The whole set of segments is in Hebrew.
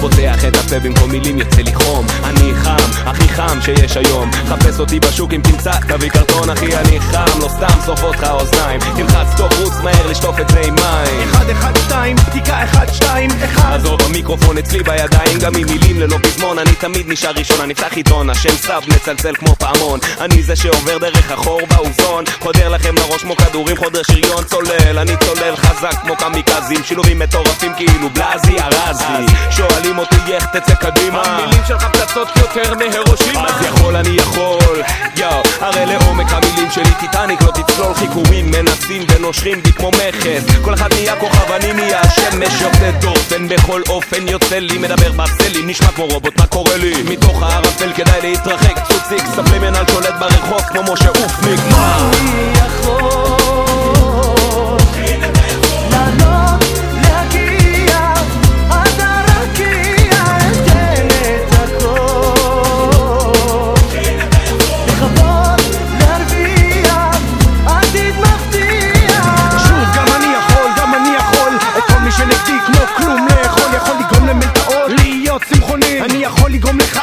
פותח את הפה במקום מילים יוצא לי חום. אני חם, הכי חם שיש היום. חפש אותי בשוק אם תמצא, תביא קרטון אחי אני חם. לא סתם שורף אותך אוזניים. תלחץ רוץ מהר לשטוף את זה עם מים אחד, שתיים, בדיקה אחד, שתיים, אחד. עזוב המיקרופון אצלי בידיים גם עם מילים ללא פזמון אני תמיד נשאר ראשון, אני אפתח עיתון השם סב מצלצל כמו פעמון. אני זה שעובר דרך החור באוזון חודר לכם לראש כמו כדורים חודר שריון צולל אני צולל חזק כמו קמיקזים שילובים מטורפים כאילו בלאזי ארזי. שואלים אותי איך תצא קדימה? המילים שלך פצצות יותר מהירושימה. אז יכול אני יכול, יואו המילים שלי טיטניק לא תצלול חיכורים מנסים ונושרים בי כמו מכס. כל אחד נהיה כוכב אני נהיה השמש יוצא דופן בכל אופן יוצא לי מדבר בסלי נשמע כמו רובוט מה קורה לי? מתוך הערפל כדאי להתרחק צוציק ספלימנל שולט ברחוב כמו משה אופניק. מה?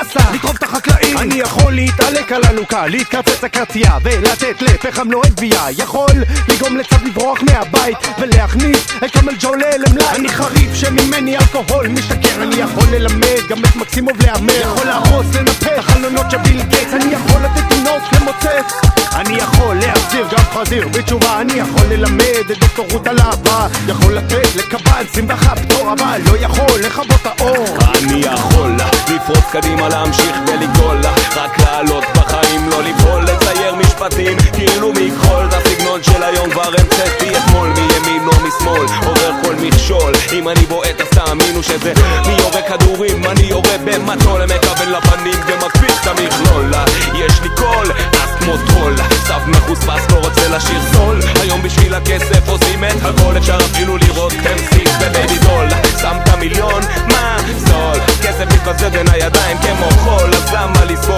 לחסה, לטרוף את החקלאים, אני יכול להתעלק על אלוקה, להתקרצץ הקרצייה, ולתת לפחם לוהט גבייה, יכול לגרום לצו לברוח מהבית, ולהכניס את כמל ג'ולה למלאי, אני חריף שממני אלכוהול משתכר, אני יכול ללמד גם את מקסימוב להמר, יכול להרוס, לנפח חלונות של ביל גייטס, אני יכול לתת תינוק למוצץ, אני יכול להחזיר גם חזיר בתשובה, אני יכול ללמד את דוקטור רות הלבה, יכול לתת לקב"ן שמחה פטור, אבל לא יכול לכבות האור. אני יכול לפרוץ קדימה להמשיך ולגדול רק לעלות בחיים לא ליפול לצייר משפטים. כאילו מכחול את הסגנון של היום כבר המצאתי אתמול. מימין או משמאל עובר כל מכשול. אם אני בועט אז תאמינו שזה מי יורה כדורים. אני יורה במטול מכוון לפנים ומקפיץ את המכלול. יש לי קול אז כמו טרול. סף מחוספס לא רוצה לשיר זול. היום בשביל הכסף עושים את הכל. אפשר אפילו לראות טמסיס מתבזבז בין הידיים כמו חול אז למה לסבול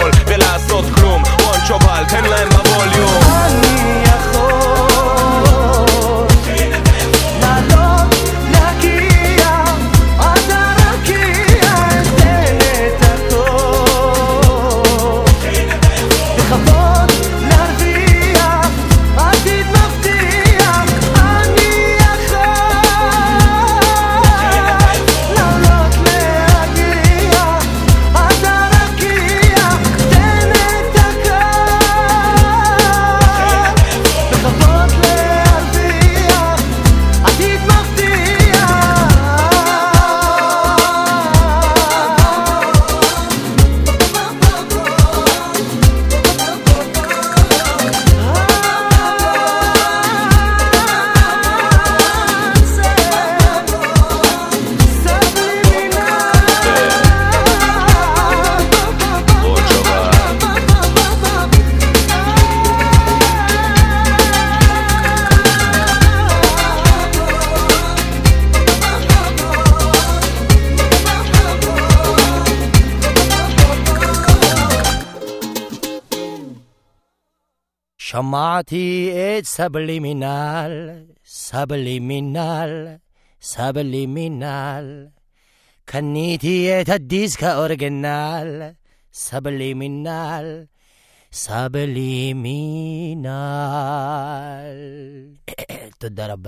ከማቲ ሰብሊሚናል ሰብሊሚናል ሰብሊሚናል ከኒቲ የተዲስ ከኦርግናል ሰብሊሚናል ሰብሊሚናል ትደረባ